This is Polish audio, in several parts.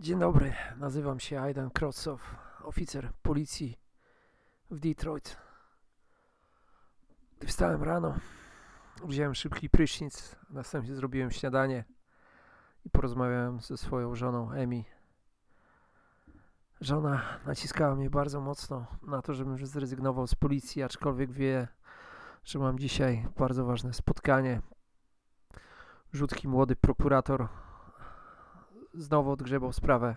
Dzień dobry, nazywam się Aidan Krotsow, oficer policji w Detroit. Gdy wstałem rano, wziąłem szybki prysznic, następnie zrobiłem śniadanie i porozmawiałem ze swoją żoną Emi. Żona naciskała mnie bardzo mocno na to, żebym zrezygnował z policji, aczkolwiek wie, że mam dzisiaj bardzo ważne spotkanie. Rzutki młody prokurator znowu odgrzebał sprawę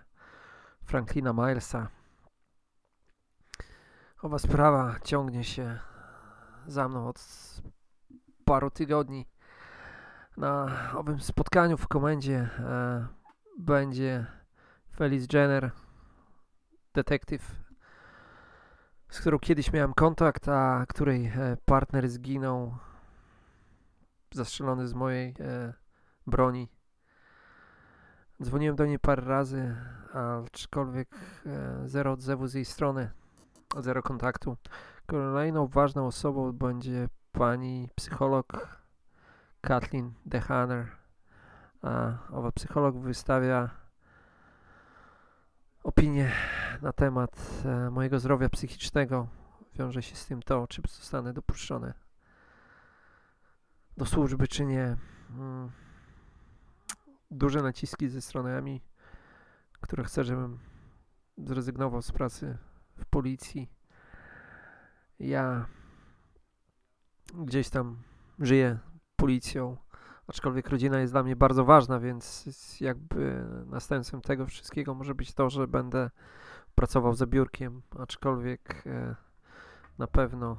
Franklina Milesa. Owa sprawa ciągnie się za mną od paru tygodni. Na owym spotkaniu w komendzie e, będzie Felix Jenner, detektyw, z którą kiedyś miałem kontakt, a której e, partner zginął zastrzelony z mojej e, broni. Dzwoniłem do niej parę razy, aczkolwiek e, zero odzewu z jej strony, zero kontaktu. Kolejną ważną osobą będzie pani psycholog Kathleen DeHaner. A owa psycholog wystawia opinię na temat e, mojego zdrowia psychicznego. Wiąże się z tym to, czy zostanę dopuszczony do służby, czy nie. Duże naciski ze strony EMI, które chce, żebym zrezygnował z pracy w policji. Ja gdzieś tam żyję policją, aczkolwiek rodzina jest dla mnie bardzo ważna, więc jakby następstwem tego wszystkiego może być to, że będę pracował za biurkiem, aczkolwiek e, na pewno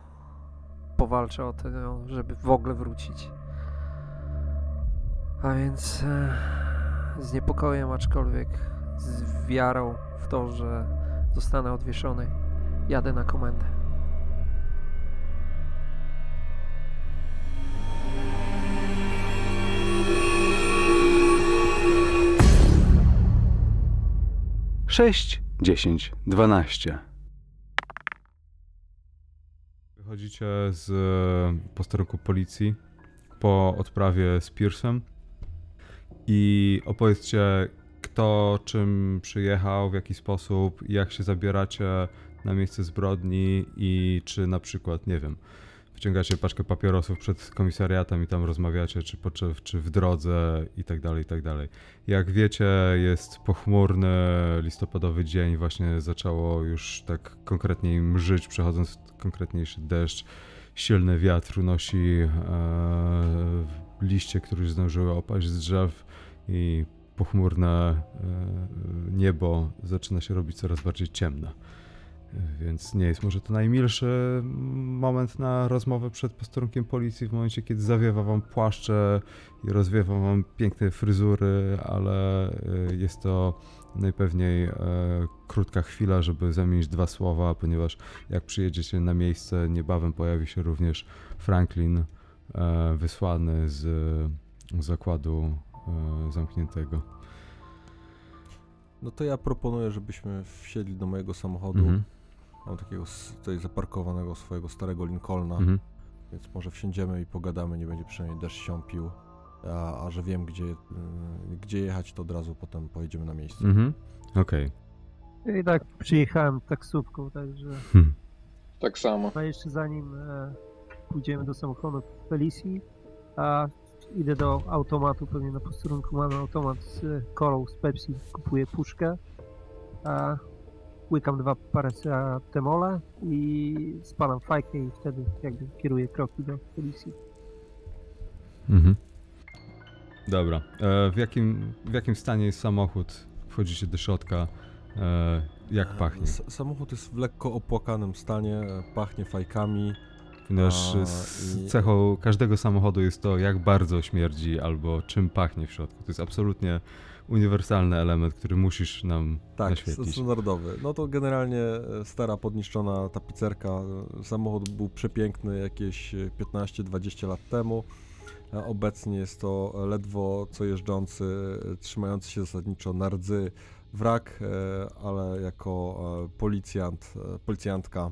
powalczę o to, żeby w ogóle wrócić. A więc e, z niepokojem, aczkolwiek z wiarą w to, że zostanę odwieszony, jadę na komendę. Sześć, dziesięć, dwanaście. Wychodzicie z e, posterunku policji po odprawie z Piersem i opowiedzcie, kto czym przyjechał, w jaki sposób, jak się zabieracie na miejsce zbrodni i czy na przykład, nie wiem, wyciągacie paczkę papierosów przed komisariatem i tam rozmawiacie, czy, czy, czy w drodze i tak dalej, i tak dalej. Jak wiecie, jest pochmurny listopadowy dzień, właśnie zaczęło już tak konkretniej mrzyć, przechodząc konkretniejszy deszcz. Silny wiatr unosi e, liście, które zdążyły opaść z drzew i pochmurne e, niebo zaczyna się robić coraz bardziej ciemne. Więc nie jest może to najmilszy moment na rozmowę przed posterunkiem policji, w momencie kiedy zawiewa wam płaszcze i rozwiewa wam piękne fryzury, ale e, jest to najpewniej e, krótka chwila, żeby zamienić dwa słowa, ponieważ jak przyjedziecie na miejsce, niebawem pojawi się również Franklin, e, wysłany z zakładu e, zamkniętego. No to ja proponuję, żebyśmy wsiedli do mojego samochodu. Mhm. Mam takiego tutaj zaparkowanego swojego starego Lincolna, Mhm. więc może wsiądziemy i pogadamy, nie będzie przynajmniej deszcz siąpił. A, a że wiem, gdzie, y, gdzie jechać, to od razu potem pojedziemy na miejsce. Mhm. Okej. I tak przyjechałem taksówką, także Hmm. Tak samo. a jeszcze zanim e, pójdziemy do samochodu Felicji, a idę do automatu, pewnie na posterunku mamy automat z e, kolą z Pepsi, kupuję puszkę, a łykam dwa paracetamole i spalam fajkę i wtedy jakby kieruję kroki do Felicji. Mhm. Dobra. E, w, jakim, w jakim stanie jest samochód? Wchodzicie do środka. E, jak pachnie? S- samochód jest w lekko opłakanym stanie, e, pachnie fajkami. Ponieważ A, z i- cechą każdego samochodu jest to, jak bardzo śmierdzi albo czym pachnie w środku. To jest absolutnie uniwersalny element, który musisz nam Tak, naświetlić. standardowy. No to generalnie e, stara, podniszczona tapicerka. E, Samochód był przepiękny jakieś e, 15-20 lat temu. E, Obecnie jest to ledwo co jeżdżący, e, trzymający się zasadniczo na rdzy wrak, e, ale jako e, policjant, e, policjantka e,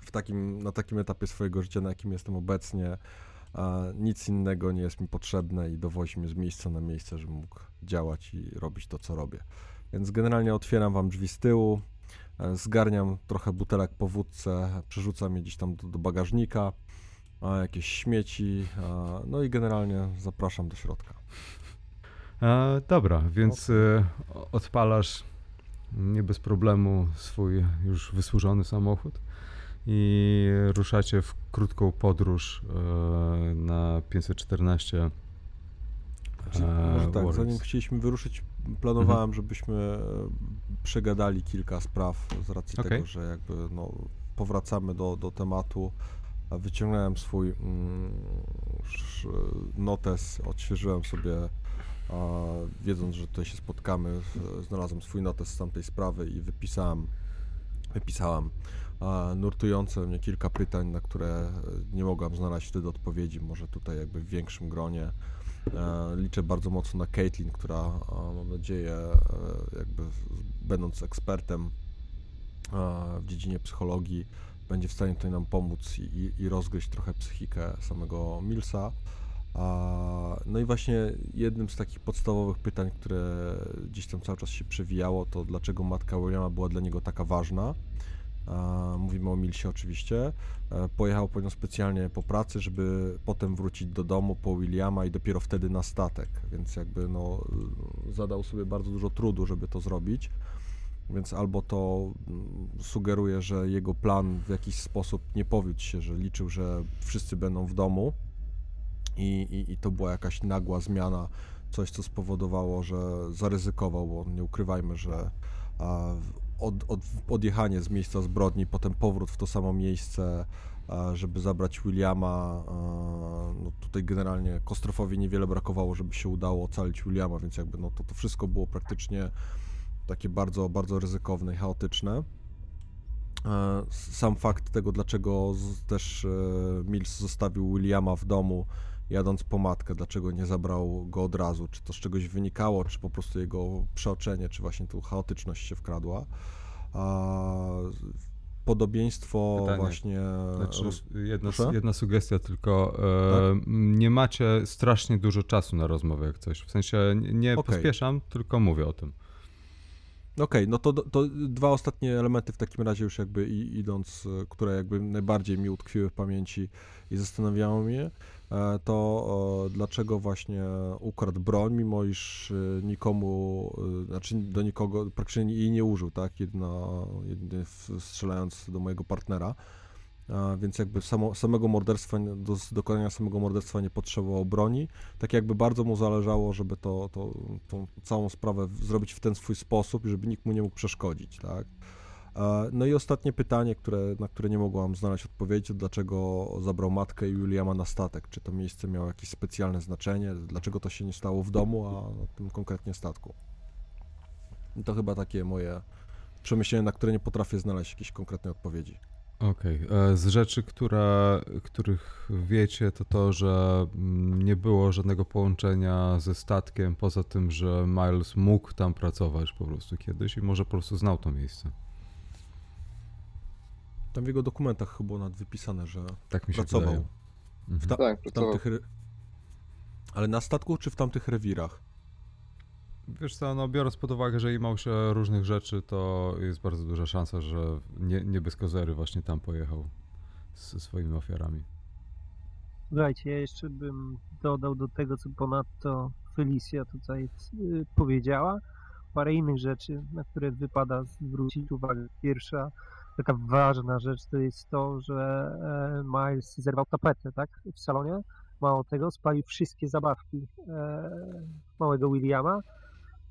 w takim, na takim etapie swojego życia, na jakim jestem obecnie, a nic innego nie jest mi potrzebne i dowozi mnie z miejsca na miejsce, żebym mógł działać i robić to, co robię. Więc generalnie otwieram wam drzwi z tyłu, e, zgarniam trochę butelek po wódce, przerzucam je gdzieś tam do, do bagażnika, jakieś śmieci, no i generalnie zapraszam do środka. E, dobra, więc e, odpalasz nie bez problemu swój już wysłużony samochód i ruszacie w krótką podróż e, na 514. Czyli e, może tak, zanim chcieliśmy wyruszyć, planowałem, żebyśmy e, przegadali kilka spraw z racji Okej. tego, że jakby no, powracamy do, do tematu. Wyciągnąłem swój mm, notes, odświeżyłem sobie, a, wiedząc, że tutaj się spotkamy, znalazłem swój notes z tamtej sprawy i wypisałem, wypisałem nurtujące mnie kilka pytań, na które nie mogłem znaleźć wtedy odpowiedzi, może tutaj jakby w większym gronie. E, Liczę bardzo mocno na Caitlin, która e, mam nadzieję, e, jakby będąc ekspertem w dziedzinie psychologii, będzie w stanie tutaj nam pomóc i, i, rozgryźć trochę psychikę samego Millsa. No i właśnie jednym z takich podstawowych pytań, które gdzieś tam cały czas się przewijało, to dlaczego matka Williama była dla niego taka ważna. Mówimy o Millsie oczywiście. E, Pojechał po nią specjalnie po pracy, żeby potem wrócić do domu po Williama i dopiero wtedy na statek, więc jakby no, zadał sobie bardzo dużo trudu, żeby to zrobić. Więc albo to mm, sugeruje, że jego plan w jakiś sposób nie powiódł się, że liczył, że wszyscy będą w domu i, i, i to była jakaś nagła zmiana, coś co spowodowało, że zaryzykował, bo nie ukrywajmy, że a, od, od, odjechanie z miejsca zbrodni, potem powrót w to samo miejsce, a, żeby zabrać Williama. a, No tutaj generalnie Kostrofowi niewiele brakowało, żeby się udało ocalić Williama, więc jakby no to, to wszystko było praktycznie takie bardzo, bardzo ryzykowne i chaotyczne. E, Sam fakt tego, dlaczego też e, Mills zostawił Williama w domu, jadąc po matkę, dlaczego nie zabrał go od razu, czy to z czegoś wynikało, czy po prostu jego przeoczenie, czy właśnie tu chaotyczność się wkradła. A, podobieństwo Pytanie. właśnie... Znaczy, roz- jedna, jedna sugestia tylko. E, m, Nie macie strasznie dużo czasu na rozmowę jak coś. W sensie nie, Okej. pospieszam, tylko mówię o tym. Okej, no to, to dwa ostatnie elementy w takim razie już jakby idąc, e, które jakby najbardziej mi utkwiły w pamięci i zastanawiały mnie, to e, dlaczego właśnie ukradł broń, mimo iż e, nikomu, e, znaczy do nikogo praktycznie jej nie użył, tak, jedno, jedynie strzelając do mojego partnera. Więc jakby samo, samego morderstwa, do dokonania samego morderstwa nie potrzebował broni. Tak jakby bardzo mu zależało, żeby to, to, tą całą sprawę zrobić w ten swój sposób, żeby nikt mu nie mógł przeszkodzić, tak? No i ostatnie pytanie, które, na które nie mogłam znaleźć odpowiedzi, dlaczego zabrał matkę i Williama na statek? Czy to miejsce miało jakieś specjalne znaczenie? Dlaczego to się nie stało w domu, a na tym konkretnie statku? I to chyba takie moje przemyślenia, na które nie potrafię znaleźć jakiejś konkretnej odpowiedzi. Okej. e, Z rzeczy, których wiecie, to to, że mm, nie było żadnego połączenia ze statkiem, poza tym, że Miles mógł tam pracować po prostu kiedyś i może po prostu znał to miejsce. Tam w jego dokumentach chyba nawet wypisane, że Tak mi się pracował. wydaje. Mhm. W ta- Tak, w tamtych... Re... Ale na statku czy w tamtych rewirach? Wiesz co, no biorąc pod uwagę, że imał się różnych rzeczy, to jest bardzo duża szansa, że nie, nie bez kozery właśnie tam pojechał ze swoimi ofiarami. Słuchajcie, ja jeszcze bym dodał do tego, co ponadto Felicia tutaj y, powiedziała, parę innych rzeczy, na które wypada zwrócić uwagę. Pierwsza, taka ważna rzecz to jest to, że e, Miles zerwał tapetę, tak, w salonie. Mało tego, spalił wszystkie zabawki e, małego Williama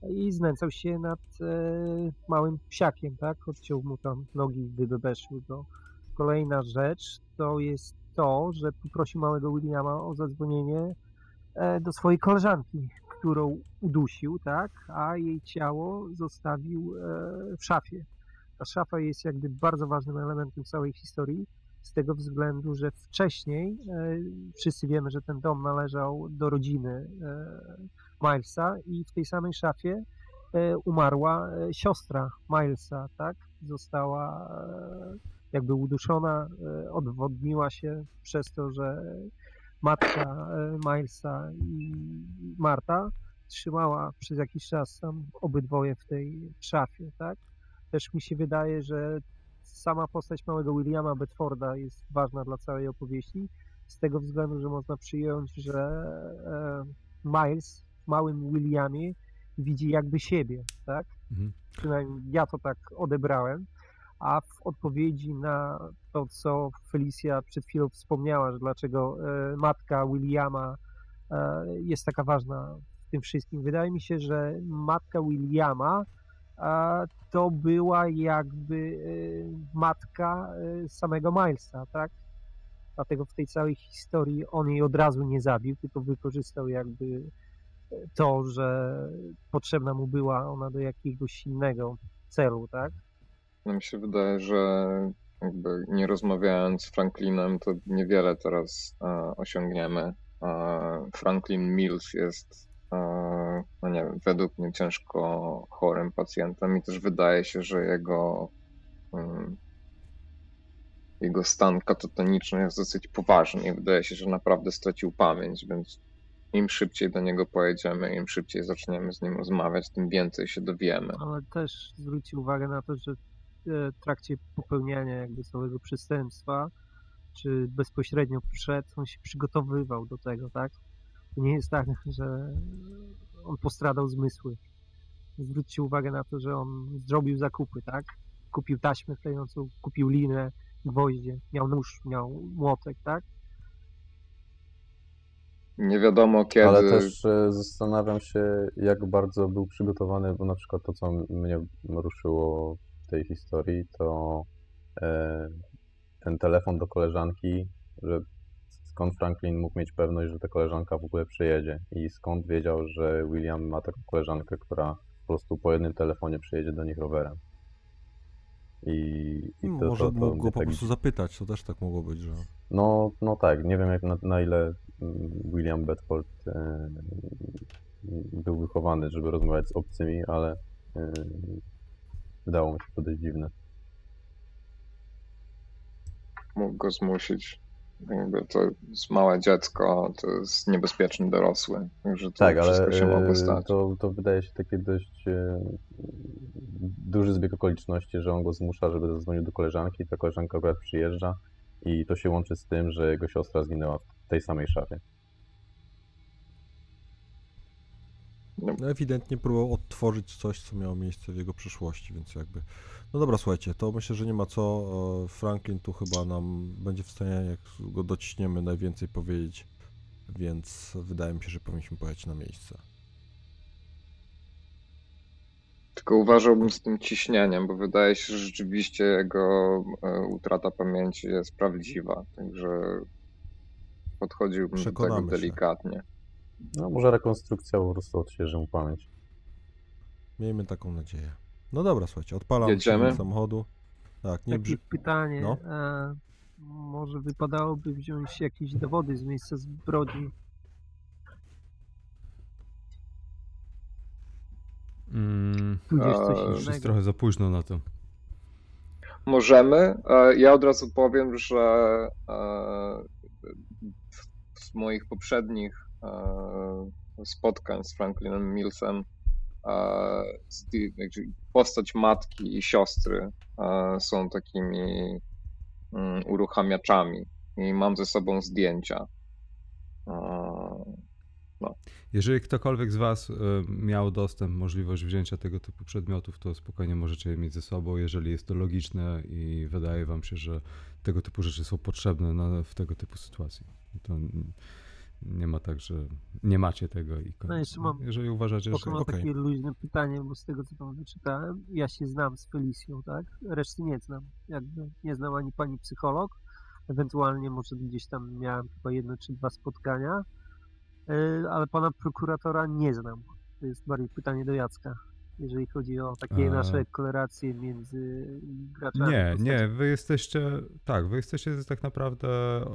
i znęcał się nad e, małym psiakiem, tak, odciął mu tam nogi, wybebeszył go. Kolejna rzecz to jest to, że poprosił małego Williama o zadzwonienie do swojej koleżanki, którą udusił, tak, a jej ciało zostawił w szafie. Ta szafa jest jakby bardzo ważnym elementem całej historii, z tego względu, że wcześniej e, wszyscy wiemy, że ten dom należał do rodziny e, Milesa i w tej samej szafie e, umarła siostra Milesa, tak? Została jakby uduszona, odwodniła się przez to, że matka Milesa i Marta trzymała przez jakiś czas tam obydwoje w tej szafie, tak? Też mi się wydaje, że sama postać małego Williama Bedforda jest ważna dla całej opowieści, z tego względu, że można przyjąć, że e, Miles w małym Williamie widzi jakby siebie, tak? Mhm. Przynajmniej ja to tak odebrałem. A w odpowiedzi na to, co Felicia przed chwilą wspomniała, że dlaczego e, matka Williama e, jest taka ważna w tym wszystkim, wydaje mi się, że matka Williama to była jakby e, matka e, samego Milesa, tak? Dlatego w tej całej historii on jej od razu nie zabił, tylko wykorzystał jakby to, że potrzebna mu była ona do jakiegoś innego celu, tak? No mi się wydaje, że jakby nie rozmawiając z Franklinem, to niewiele teraz e, osiągniemy. E, Franklin Mills jest, e, no nie wiem, według mnie ciężko chorym pacjentem i też wydaje się, że jego mm, jego stan katatoniczny jest dosyć poważny i wydaje się, że naprawdę stracił pamięć, więc im szybciej do niego pojedziemy, im szybciej zaczniemy z nim rozmawiać, tym więcej się dowiemy. Ale też zwróćcie uwagę na to, że e, w trakcie popełniania jakby całego przestępstwa, czy bezpośrednio przed, on się przygotowywał do tego, tak? To nie jest tak, że on postradał zmysły. Zwróćcie uwagę na to, że on zrobił zakupy, tak? Kupił taśmę klejącą, kupił linę, gwoździe, miał nóż, miał młotek, tak? Nie wiadomo kiedy. Ale też e, zastanawiam się, jak bardzo był przygotowany, bo na przykład to, co mnie ruszyło w tej historii, to e, ten telefon do koleżanki, że skąd Franklin mógł mieć pewność, że ta koleżanka w ogóle przyjedzie i skąd wiedział, że William ma taką koleżankę, która po prostu po jednym telefonie przyjedzie do nich rowerem. I, i to, Może to, to mógł go po tak prostu zapytać, to też tak mogło być, że... no, no tak, nie wiem jak na, na ile mm, William Bedford e, był wychowany, żeby rozmawiać z obcymi, ale e, wydało mi się to dość dziwne. mógł go zmusić. Jakby to jest małe dziecko, to jest niebezpieczny dorosły. Także to Tak, ale wszystko się mogło e, stać. to, to wydaje się takie dość e, duży zbieg okoliczności, że on go zmusza, żeby zadzwonił do koleżanki, ta koleżanka akurat przyjeżdża i to się łączy z tym, że jego siostra zginęła w tej samej szafie. No, ewidentnie próbował odtworzyć coś, co miało miejsce w jego przeszłości, więc jakby... No dobra, słuchajcie, to myślę, że nie ma co. e, Franklin tu chyba nam będzie w stanie, jak go dociśniemy, najwięcej powiedzieć, więc wydaje mi się, że powinniśmy pojechać na miejsce. Tylko uważałbym z tym ciśnieniem, bo wydaje się, że rzeczywiście jego e, utrata pamięci jest prawdziwa. Także podchodziłbym do tego Przekonamy się. delikatnie. No może rekonstrukcja po prostu odświeży mu pamięć. Miejmy taką nadzieję. No dobra, słuchajcie, odpalam Jedziemy? samochodu. Tak, nie Takie brzy... pytanie, No. e, może wypadałoby wziąć jakieś dowody z miejsca zbrodni. Mm, Tudzież coś Eee, już jest innego. trochę za późno na to. Możemy. E, Ja od razu powiem, że e, w- z moich poprzednich e, spotkań z Franklinem Millsem postać matki i siostry e, są takimi mm, uruchamiaczami i mam ze sobą zdjęcia. E, Jeżeli ktokolwiek z Was miał dostęp, możliwość wzięcia tego typu przedmiotów, to spokojnie możecie je mieć ze sobą, jeżeli jest to logiczne i wydaje Wam się, że tego typu rzeczy są potrzebne w tego typu sytuacji. To nie ma tak, że nie macie tego i koniec. jeszcze mam- Jeżeli uważacie, że... Mam Okej. takie luźne pytanie, bo z tego co tam wyczytałem, ja się znam z Felicją, tak? Reszty nie znam. Jakby nie znam ani pani psycholog, ewentualnie może gdzieś tam miałem chyba jedno czy dwa spotkania, yy, ale pana prokuratora nie znam. To jest bardziej pytanie do Jacka, jeżeli chodzi o takie A. nasze korelacje między graczami. Nie, nie, wy jesteście, tak, wy jesteście tak naprawdę, e,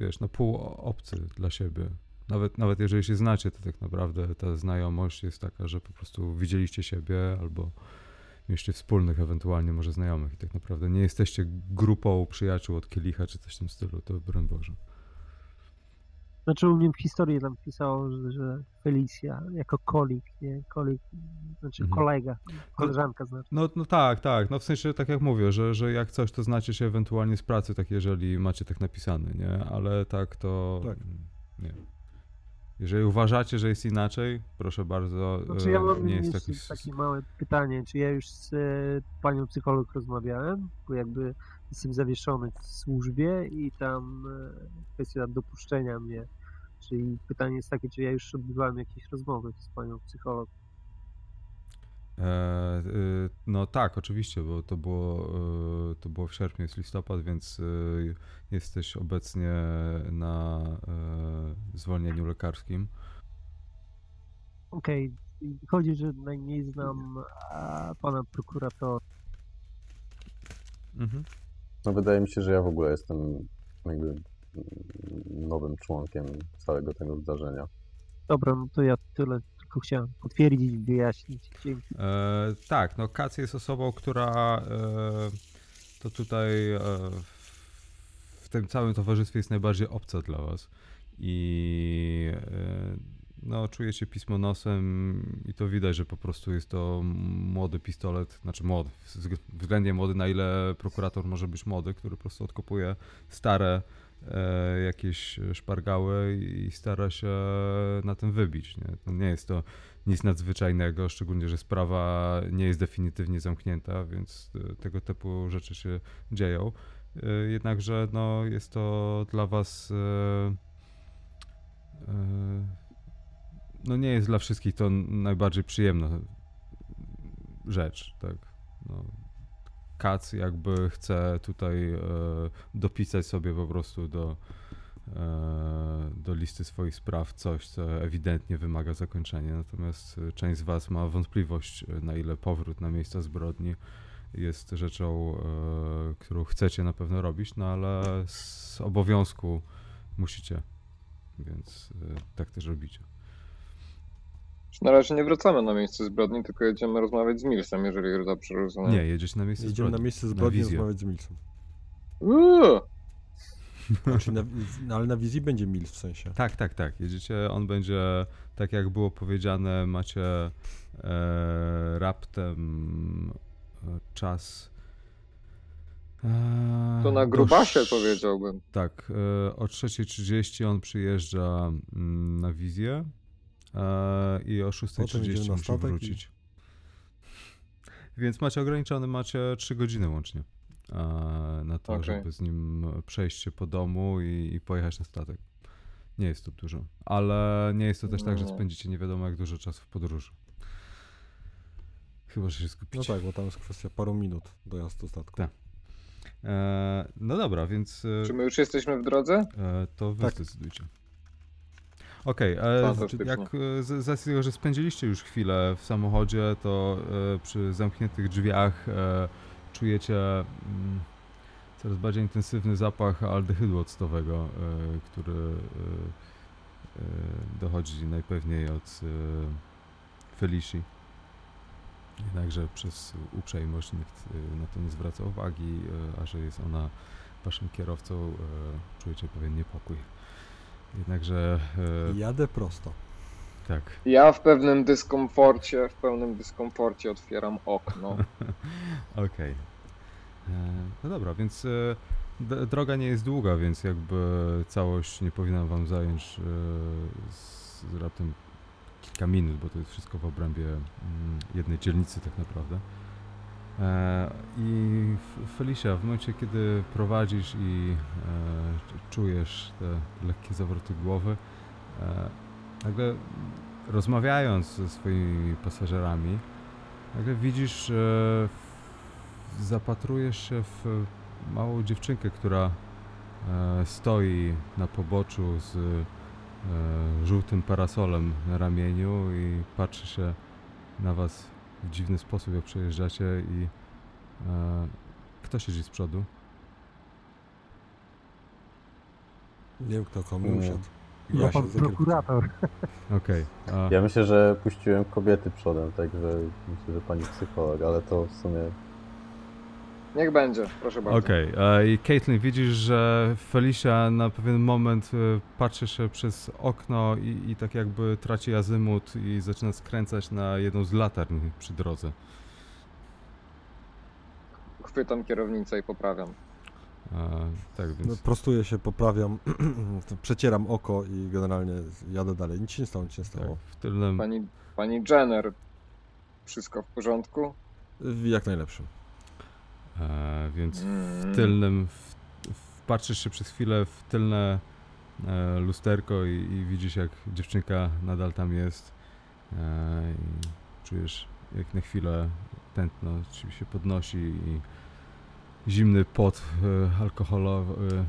wiesz, no pół obcy dla siebie. Nawet, nawet jeżeli się znacie, to tak naprawdę ta znajomość jest taka, że po prostu widzieliście siebie albo mieliście wspólnych ewentualnie może znajomych i tak naprawdę nie jesteście grupą przyjaciół od kielicha czy coś w tym stylu, to broń Boże. Znaczy u mnie w historii tam pisało, że, że Felicia jako kolik, nie? Kolik, znaczy Mhm. kolega, koleżanka znaczy. No, no tak, tak. No w sensie tak jak mówię, że, że jak coś, to znacie się ewentualnie z pracy, tak jeżeli macie tak napisane, nie? Ale tak to. Tak. Nie. Jeżeli uważacie, że jest inaczej, proszę bardzo, Znaczy e, ja mam nie jest taki. takie małe pytanie, czy ja już z e, panią psycholog rozmawiałem, bo jakby jestem zawieszony w służbie i tam e, kwestia dopuszczenia mnie, czyli pytanie jest takie, czy ja już odbywałem jakieś rozmowy z panią psycholog. E, y, no tak, oczywiście, bo to było, y, to było w sierpniu, jest listopad, więc jesteś obecnie na zwolnieniu lekarskim. Okej, i chodzi, że najmniej znam pana prokuratora. Mhm. No wydaje mi się, że ja w ogóle jestem jakby nowym członkiem całego tego zdarzenia. Dobra, no to ja tyle tylko chciałem potwierdzić, wyjaśnić. Dzięki. E, tak, no Kac jest osobą, która e, to tutaj e, w tym całym towarzystwie jest najbardziej obca dla was. I e, no, czujecie pismo nosem i to widać, że po prostu jest to młody pistolet, znaczy młody, wzg- względnie młody, na ile prokurator może być młody, który po prostu odkopuje stare e, jakieś szpargały i stara się na tym wybić. Nie, to nie jest to nic nadzwyczajnego, szczególnie, że sprawa nie jest definitywnie zamknięta, więc e, tego typu rzeczy się dzieją. E, Jednakże no, jest to dla was e, e, no nie jest dla wszystkich to najbardziej przyjemna rzecz, tak. No, Kac jakby chce tutaj e, dopisać sobie po prostu do, e, do listy swoich spraw coś, co ewidentnie wymaga zakończenia. Natomiast część z Was ma wątpliwość, na ile powrót na miejsca zbrodni jest rzeczą, e, którą chcecie na pewno robić, no ale z obowiązku musicie. Więc e, tak też robicie. Na razie nie wracamy na miejsce zbrodni, tylko jedziemy rozmawiać z Millsem, jeżeli dobrze rozumiem. Nie, jedziecie na miejsce Jedziemy na zbrodni. miejsce zbrodni wizję. rozmawiać z Millsem. Uuu, Znaczy na, no, ale na wizji będzie Mills w sensie. Tak, tak, tak. Jedziecie, on będzie, tak jak było powiedziane, macie e, raptem e, czas. E, to na do grubasie sz- powiedziałbym. Tak, e, o 3.30 on przyjeżdża mm, na wizję i o Potem jedziemy 6.30 na musi statek i- wrócić. Więc macie ograniczony, macie 3 godziny łącznie e, na to, Okej. żeby z nim przejść się po domu i, i pojechać na statek. Nie jest to dużo, ale nie jest to też tak, że No. spędzicie nie wiadomo jak dużo czasu w podróży. Chyba, że się No skupicie. tak, bo tam jest kwestia paru minut dojazdu statku. Tak. E, no dobra, więc e, Czy my już jesteśmy w drodze? E, to wy Tak. zdecydujcie. Okej, e, z- Fantastycznie. jak e, z, z racji tego, że spędziliście już chwilę w samochodzie, to e, przy zamkniętych drzwiach e, czujecie mm, coraz bardziej intensywny zapach aldehydu octowego, e, który e, e, dochodzi najpewniej od e, Felici. Jednakże przez uprzejmość nikt e, na to nie zwraca uwagi, e, a że jest ona waszym kierowcą, e, czujecie pewien niepokój. Jednakże e, Jadę prosto. tak. Ja w pewnym dyskomforcie, w pełnym dyskomforcie otwieram okno. Okej. E, No dobra, więc e, droga nie jest długa, więc jakby całość nie powinna wam zająć e, z, z raptem kilka minut, bo to jest wszystko w obrębie mm, jednej dzielnicy tak naprawdę. E, I Felicia, w momencie kiedy prowadzisz i e, cz- czujesz te lekkie zawroty głowy, e, nagle rozmawiając ze swoimi pasażerami, nagle widzisz, zapatrujesz się w małą dziewczynkę, która stoi na poboczu z żółtym parasolem na ramieniu i patrzy się na was w dziwny sposób, jak przejeżdżacie i e, kto siedzi z przodu? Nie wiem kto komu Nie. usiadł. No, Ja pan się za prokurator. Okej. a- Ja myślę, że puściłem kobiety przodem, także myślę, że pani psycholog, ale to w sumie Niech będzie, proszę bardzo. Okej, i Caitlin, widzisz, że Felicia na pewien moment e, patrzy się przez okno i, i tak jakby traci azymut i zaczyna skręcać na jedną z latarń przy drodze. Chwytam kierownicę i poprawiam. E, tak No, więc. prostuję się, poprawiam, przecieram oko i generalnie jadę dalej. Nic się nie stało, nic się nie Tak, stało. w tylnym. Pani, pani Jenner, wszystko w porządku? W jak najlepszym. E, więc Mm. w tylnym. W, w, patrzysz się przez chwilę w tylne e, lusterko i, i widzisz, jak dziewczynka nadal tam jest. E, I czujesz, jak na chwilę tętno ci się podnosi i zimny pot alkoholowy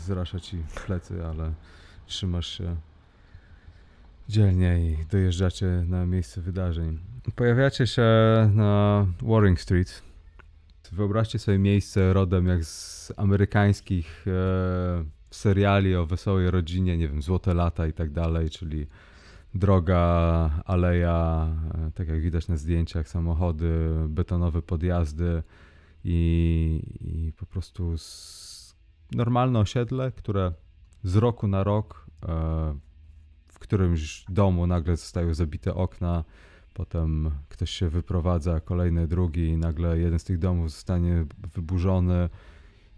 zrasza ci plecy, ale trzymasz się dzielnie i dojeżdżacie na miejsce wydarzeń. Pojawiacie się na Waring Street. Wyobraźcie sobie miejsce rodem jak z amerykańskich e, seriali o wesołej rodzinie, nie wiem, Złote Lata i tak dalej, czyli droga, aleja, e, tak jak widać na zdjęciach, samochody, betonowe podjazdy i, i po prostu normalne osiedle, które z roku na rok e, w którymś domu nagle zostają zabite okna, potem ktoś się wyprowadza, kolejny, drugi i nagle jeden z tych domów zostanie wyburzony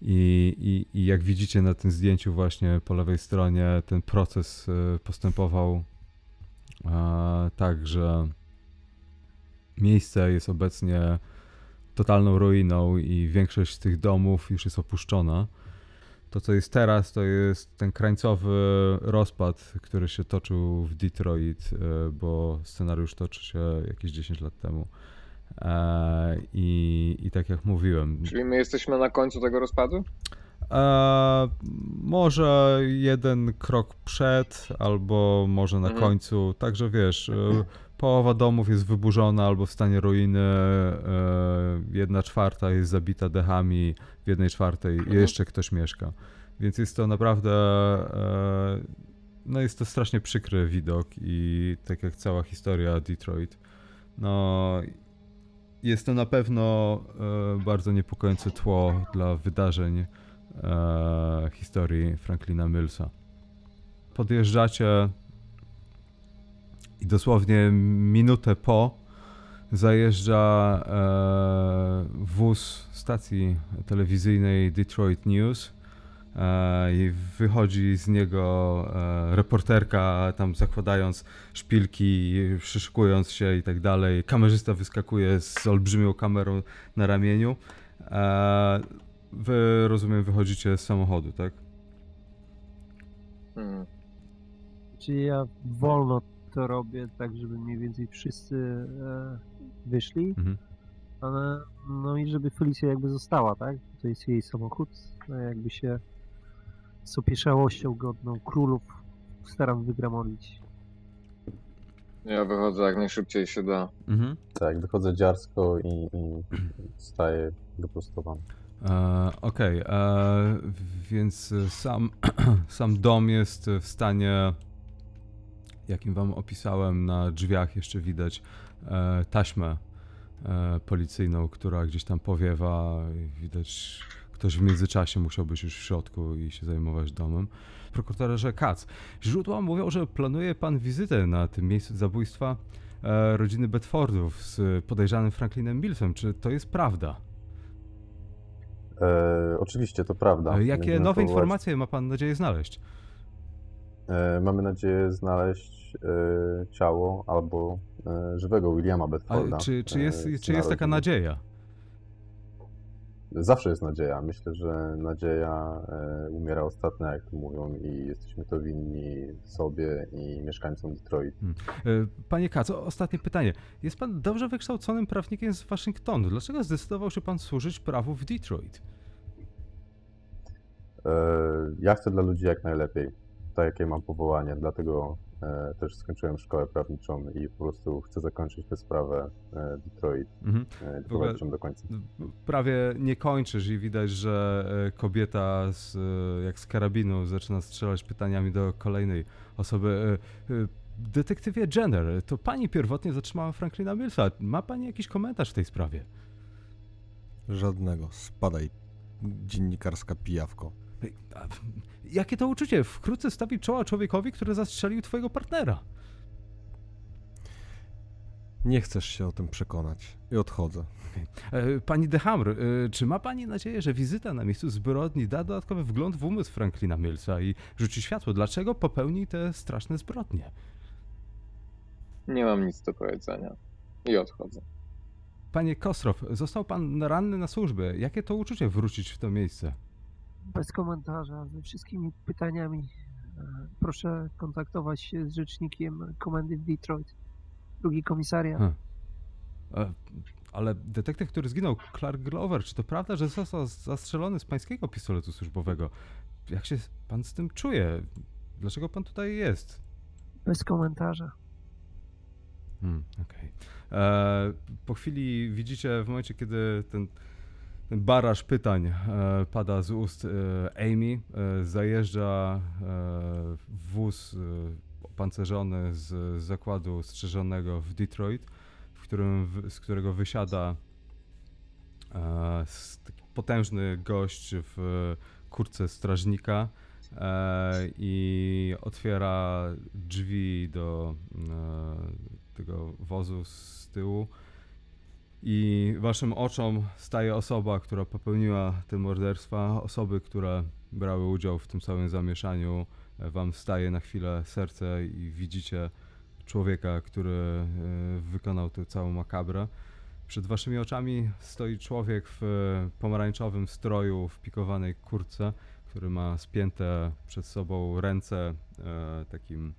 i, i, i jak widzicie na tym zdjęciu właśnie po lewej stronie ten proces e, postępował tak, że miejsce jest obecnie totalną ruiną i większość z tych domów już jest opuszczona. To, co jest teraz, to jest ten krańcowy rozpad, który się toczył w Detroit, e, bo scenariusz toczy się jakieś 10 lat temu. E, I, I tak jak mówiłem, Czyli my jesteśmy na końcu tego rozpadu? e, może jeden krok przed, albo może na Mhm. końcu. Także wiesz, e, połowa domów jest wyburzona albo w stanie ruiny, e, jedna czwarta jest zabita dechami, w jednej czwartej Mhm. jeszcze ktoś mieszka. Więc jest to naprawdę. E, no jest to strasznie przykry widok i tak jak cała historia Detroit. No jest to na pewno e, bardzo niepokojące tło dla wydarzeń historii Franklina Millsa. Podjeżdżacie i dosłownie minutę po zajeżdża e, wóz stacji telewizyjnej Detroit News e, i wychodzi z niego e, reporterka tam zakładając szpilki, przyszykując się i tak dalej. Kamerzysta wyskakuje z olbrzymią kamerą na ramieniu. E, wy, rozumiem, wychodzicie z samochodu, tak? Hmm. Czyli ja wolno to robię, tak żeby mniej więcej wszyscy e, wyszli, Mhm. ale no i żeby Felicia jakby została, tak? To jest jej samochód, a jakby się z opieszałością godną królów staram wygramolić. Ja wychodzę jak najszybciej się da. Mhm. Tak, wychodzę dziarsko i, i staję wyprostowany. E, Okej, e, więc sam, sam dom jest w stanie, jakim wam opisałem, na drzwiach jeszcze widać e, taśmę e, policyjną, która gdzieś tam powiewa. Widać, ktoś w międzyczasie musiał być już w środku i się zajmować domem. Prokuratorze Katz, źródła mówią, że planuje pan wizytę na tym miejscu zabójstwa e, rodziny Bedfordów z podejrzanym Franklinem Millsem. Czy to jest prawda? E, oczywiście, to prawda. E, Jakie Będziemy nowe próbować- informacje ma pan nadzieję znaleźć? E, mamy nadzieję znaleźć e, ciało albo e, żywego Williama A Bedforda. czy, czy, jest, czy jest taka nadzieja? Zawsze jest nadzieja. Myślę, że nadzieja umiera ostatnia, jak to mówią, i jesteśmy to winni sobie i mieszkańcom Detroit. E, Panie Kac, ostatnie pytanie. Jest pan dobrze wykształconym prawnikiem z Waszyngtonu. Dlaczego zdecydował się pan służyć prawu w Detroit? Ja chcę dla ludzi jak najlepiej, tak jakie mam powołanie, dlatego e, też skończyłem szkołę prawniczą i po prostu chcę zakończyć tę sprawę e, Detroit, Mhm. e, doprowadzić ją do końca. Prawie nie kończysz i widać, że e, kobieta z, e, jak z karabinu zaczyna strzelać pytaniami do kolejnej osoby. E, e, Detektywie Jenner, to pani pierwotnie zatrzymała Franklina Millsa. Ma pani jakiś komentarz w tej sprawie? Żadnego. Spadaj, dziennikarska pijawko. Jakie to uczucie wkrótce stawić czoła człowiekowi, który zastrzelił twojego partnera? Nie chcesz się o tym przekonać. I odchodzę. E, Pani De Hamr, e, czy ma pani nadzieję, że wizyta na miejscu zbrodni da dodatkowy wgląd w umysł Franklina Millsa i rzuci światło, dlaczego popełnił te straszne zbrodnie? Nie mam nic do powiedzenia. I odchodzę. Panie Kostrow, został pan ranny na służbie. Jakie to uczucie wrócić w to miejsce? Bez komentarza, ze wszystkimi pytaniami. E, Proszę kontaktować się z rzecznikiem komendy w Detroit. Drugi komisariat. Hmm. E, Ale detektyw, który zginął, Clark Glover, czy to prawda, że został zastrzelony z pańskiego pistoletu służbowego? Jak się pan z tym czuje? Dlaczego pan tutaj jest? Bez komentarza. Hmm, okej. E, Po chwili widzicie, w momencie, kiedy ten baraż pytań e, pada z ust e, Amy, e, zajeżdża e, wóz e, z zakładu strzeżonego w Detroit, w którym, w- z którego wysiada e, s- taki potężny gość w kurce strażnika e, i otwiera drzwi do e, tego wozu z tyłu. I waszym oczom staje osoba, która popełniła te morderstwa, osoby, które brały udział w tym całym zamieszaniu. E, Wam staje na chwilę serce i widzicie człowieka, który e, wykonał tę całą makabrę. Przed waszymi oczami stoi człowiek w e, pomarańczowym stroju, w pikowanej kurtce, który ma spięte przed sobą ręce takim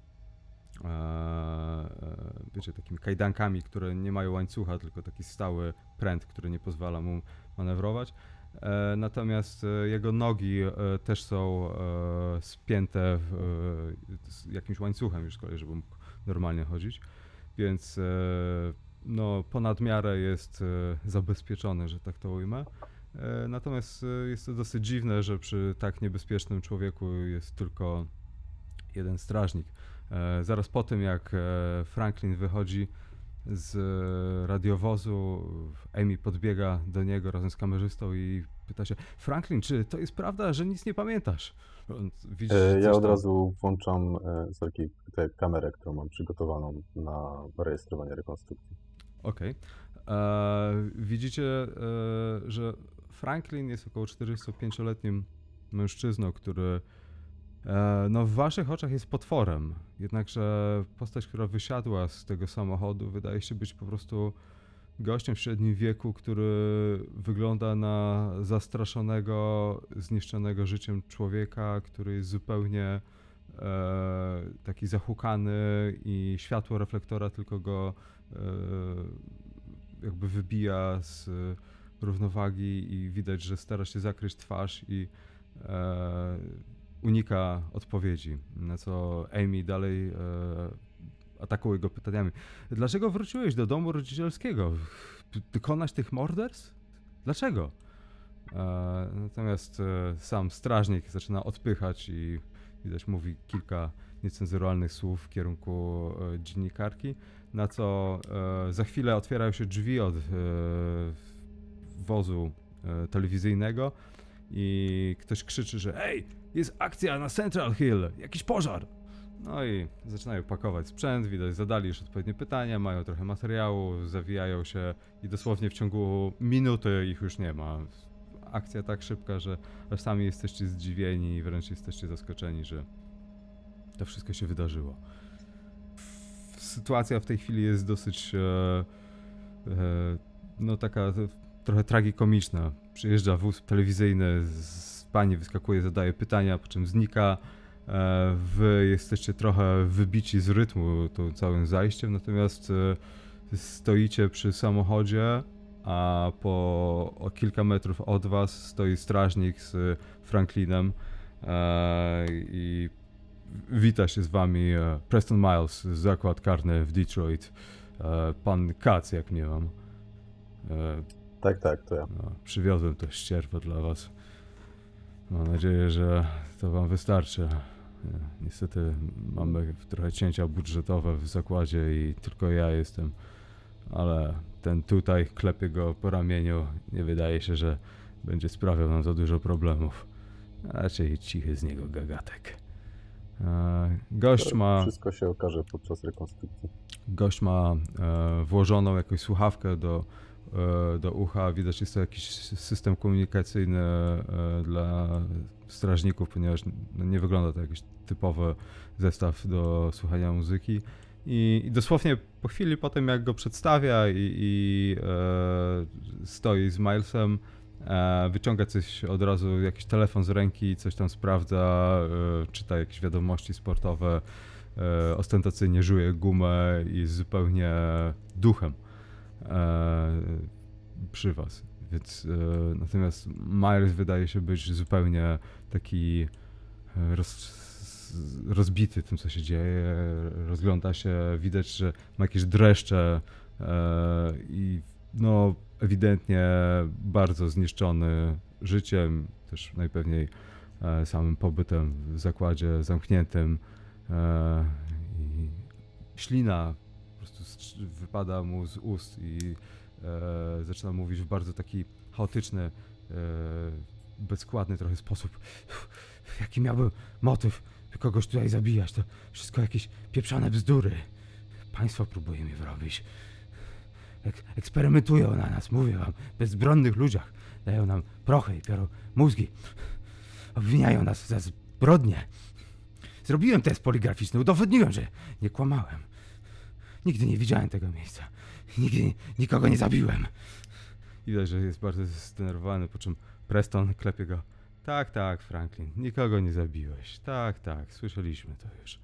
wiecie, takimi kajdankami, które nie mają łańcucha, tylko taki stały pręt, który nie pozwala mu manewrować. E, natomiast e, jego nogi e, też są e, spięte e, jakimś łańcuchem już kolei, żeby mógł normalnie chodzić. Więc e, no, ponad miarę jest e, zabezpieczony, że tak to ujmę. E, Natomiast e, jest to dosyć dziwne, że przy tak niebezpiecznym człowieku jest tylko jeden strażnik. E, Zaraz po tym, jak e, Franklin wychodzi z e, radiowozu, Amy podbiega do niego razem z kamerzystą i pyta się: Franklin, czy to jest prawda, że nic nie pamiętasz? On widzi, że E, Ja od tam- razu włączam sorki, tę kamerę, którą mam przygotowaną na rejestrowanie rekonstrukcji. Okej. E, Widzicie, e, że Franklin jest około 45-letnim mężczyzną, który no, w waszych oczach jest potworem. Jednakże postać, która wysiadła z tego samochodu, wydaje się być po prostu gościem w średnim wieku, który wygląda na zastraszonego, zniszczonego życiem człowieka, który jest zupełnie e, taki zahukany i światło reflektora tylko go e, jakby wybija z równowagi i widać, że stara się zakryć twarz i e, unika odpowiedzi, na co Amy dalej e, atakuje go pytaniami. Dlaczego wróciłeś do domu rodzicielskiego? Dokonać tych morderstw? Dlaczego? E, natomiast e, sam strażnik zaczyna odpychać i widać mówi kilka niecenzuralnych słów w kierunku dziennikarki, na co za chwilę otwierają się drzwi od wozu telewizyjnego i ktoś krzyczy, że ej, jest akcja na Central Hill, jakiś pożar. No i zaczynają pakować sprzęt, widać, zadali już odpowiednie pytania, mają trochę materiału, zawijają się i dosłownie w ciągu minuty ich już nie ma. Akcja tak szybka, że aż sami jesteście zdziwieni i wręcz jesteście zaskoczeni, że to wszystko się wydarzyło. Sytuacja w tej chwili jest dosyć e, e, no taka trochę tragikomiczna. Przyjeżdża wóz telewizyjny, z pani wyskakuje, zadaje pytania, po czym znika. E, Wy jesteście trochę wybici z rytmu tym całym zajściem, natomiast e, stoicie przy samochodzie, a po kilka metrów od was stoi strażnik z Franklinem e, i wita się z wami Preston Miles, zakład karny w Detroit. Pan Katz, jak mnie mam. Tak, tak, to ja. no, przywiozłem to ścierwo dla was. Mam nadzieję, że to wam wystarczy. Niestety mamy trochę cięcia budżetowe w zakładzie i tylko ja jestem, ale ten tutaj klepie go po ramieniu. Nie wydaje się, że będzie sprawiał nam za dużo problemów. Raczej cichy z niego gagatek. E, Gość ma, Wszystko się okaże podczas rekonstrukcji. gość ma e, włożoną jakąś słuchawkę do, do ucha. Widać, jest to jakiś system komunikacyjny e, dla strażników, ponieważ no, nie wygląda to jakiś typowy zestaw do słuchania muzyki. I, dosłownie po chwili po tym, jak go przedstawia i, i e, stoi z Milesem, e, wyciąga coś od razu, jakiś telefon z ręki, coś tam sprawdza, e, czyta jakieś wiadomości sportowe, e, ostentacyjnie żuje gumę i zupełnie duchem e, przy was. Więc e, natomiast Miles wydaje się być zupełnie taki e, roz, rozbity tym, co się dzieje. Rozgląda się, widać, że ma jakieś dreszcze e, i no ewidentnie bardzo zniszczony życiem, też najpewniej e, samym pobytem w zakładzie zamkniętym. E, I ślina prostu wypada mu z ust i e, zaczyna mówić w bardzo taki chaotyczny, e, bezskładny trochę sposób. Jaki miałby motyw kogoś tutaj zabijać? To wszystko jakieś pieprzone bzdury. Państwo próbuje mnie wrobić. Ek- eksperymentują na nas, mówię wam, bezbronnych ludziach. Dają nam prochy i biorą mózgi. Obwiniają nas za zbrodnie. Zrobiłem test poligraficzny, udowodniłem, że nie kłamałem. Nigdy nie widziałem tego miejsca. Nigdy nikogo nie zabiłem. Widać, że jest bardzo zdenerwowany, po czym Preston klepie go. Tak, tak, Franklin, nikogo nie zabiłeś. Tak, tak, słyszeliśmy to już.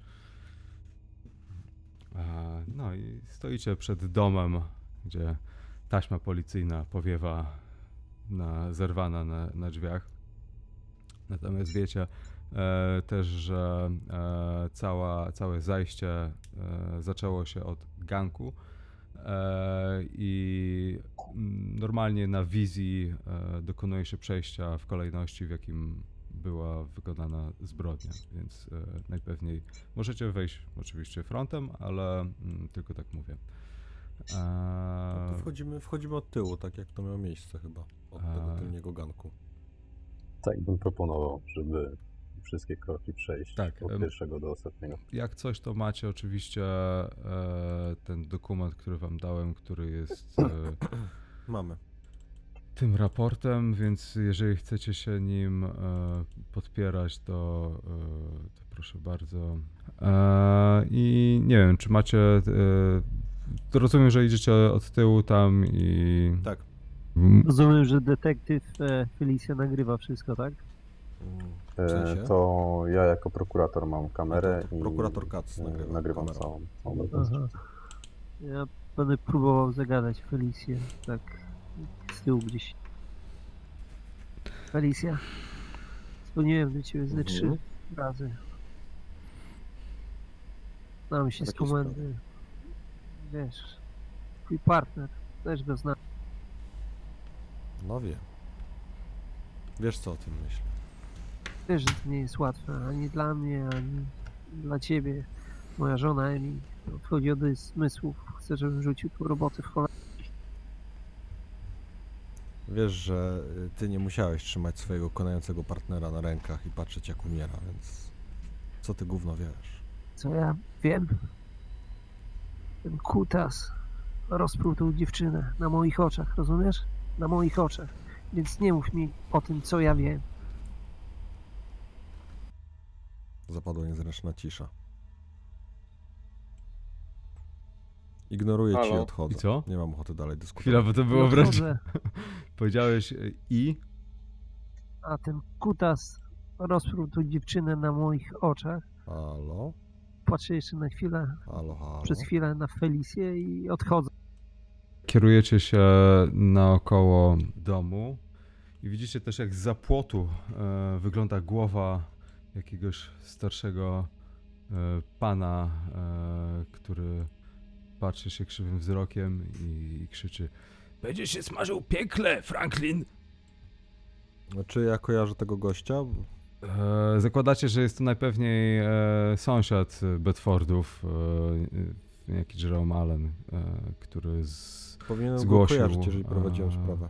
No i stoicie przed domem, gdzie taśma policyjna powiewa na, zerwana na, na drzwiach. Natomiast wiecie też, że e, cała, całe zajście e, zaczęło się od ganku e, i mm, normalnie na wizji e, dokonuje się przejścia w kolejności, w jakim była wykonana zbrodnia, więc e, najpewniej możecie wejść oczywiście frontem, ale mm, tylko tak mówię. No to E, wchodzimy, wchodzimy od tyłu, tak jak to miało miejsce chyba. Od A. tego tylniego ganku. Tak bym proponował, żeby wszystkie kroki przejść Tak, od pierwszego do ostatniego. Jak coś, to macie oczywiście e, ten dokument, który wam dałem, który jest e, Mamy. tym raportem, więc jeżeli chcecie się nim e, podpierać, to, e, to proszę bardzo. E, I nie wiem, czy macie. E, rozumiem, że idziecie od tyłu tam i. Tak. Rozumiem, że detektyw e, Felicia nagrywa wszystko, tak? W E, sensie? To ja jako prokurator mam kamerę No to i prokurator Katz e, nagrywa nagrywam kamerą. całą, całą. Aha. Ja będę próbował zagadać Felicję, tak z tyłu gdzieś. Felicja, dzwoniłem do ciebie ze trzy Mhm. razy. Znam się z komendy. Wiesz, twój partner, też go znam. No wiem. Wiesz co o tym myślę. Wiesz, że to nie jest łatwe, ani dla mnie, ani dla ciebie. Moja żona Emi odchodzi od zmysłów, chce, żebym rzucił tu robotę w cholerę. Wiesz, że ty nie musiałeś trzymać swojego konającego partnera na rękach i patrzeć jak umiera, więc co ty gówno wiesz? Co ja wiem? Ten kutas rozpruł tą dziewczynę na moich oczach, rozumiesz? Na moich oczach. Więc nie mów mi o tym, co ja wiem. Zapadła niezręczna cisza. Ignoruję ci i Halo? odchodzę. I co? Nie mam ochoty dalej dyskutować. Chwila, bo to było wręcz. Odchodzę, Powiedziałeś e, i. a ten kutas rozpruł tą dziewczynę na moich oczach. Halo? Patrzę jeszcze na chwilę, Halo, halo? przez chwilę na Felicję i odchodzę. Kierujecie się naokoło domu i widzicie też, jak z płotu e, wygląda głowa jakiegoś starszego e, pana, e, który patrzy się krzywym wzrokiem i, i krzyczy: Będzie się smażył piekle, Franklin! Czy ja kojarzę tego gościa? E, zakładacie, że jest to najpewniej e, sąsiad Bedfordów. E, niejaki Jerome Allen, który z, Powinienem Zgłosił, go kojarzyć, jeżeli prowadziłem sprawę.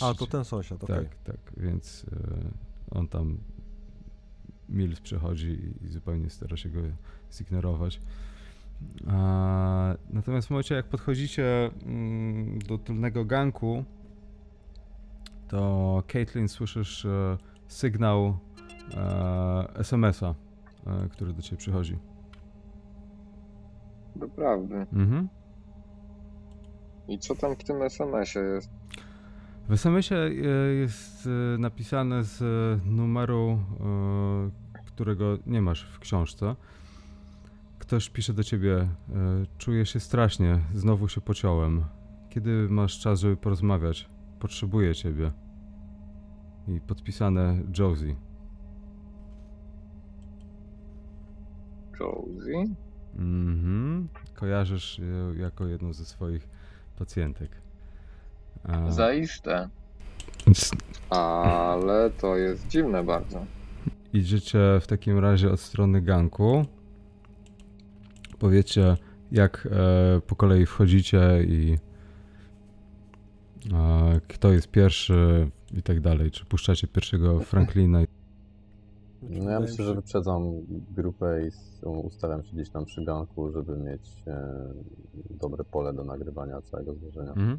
A, to ten sąsiad, okej. Tak, tak, więc on tam Mills przychodzi i zupełnie stara się go zignorować. Natomiast w momencie, jak podchodzicie mm, do tylnego ganku, to Caitlin słyszysz e, sygnał e, SMS-a, e, który do ciebie przychodzi. Doprawdy. Mhm. I co tam w tym SMS-ie jest? W SMS-ie jest napisane z numeru, którego nie masz w książce. Ktoś pisze do ciebie: e, Czuję się strasznie, znowu się pociąłem. Kiedy masz czas, żeby porozmawiać? Potrzebuję ciebie. I podpisane Josie. Josie? Mhm. Kojarzysz ją jako jedną ze swoich pacjentek. A, Zaiste. Ale to jest dziwne bardzo. Idziecie w takim razie od strony ganku. Powiecie, jak e, po kolei wchodzicie i e, kto jest pierwszy i tak dalej. Czy puszczacie pierwszego Franklina? No ja myślę, że wyprzedzam grupę i s- ustawiam się gdzieś tam przy ganku, żeby mieć e, dobre pole do nagrywania całego zdarzenia. Mhm.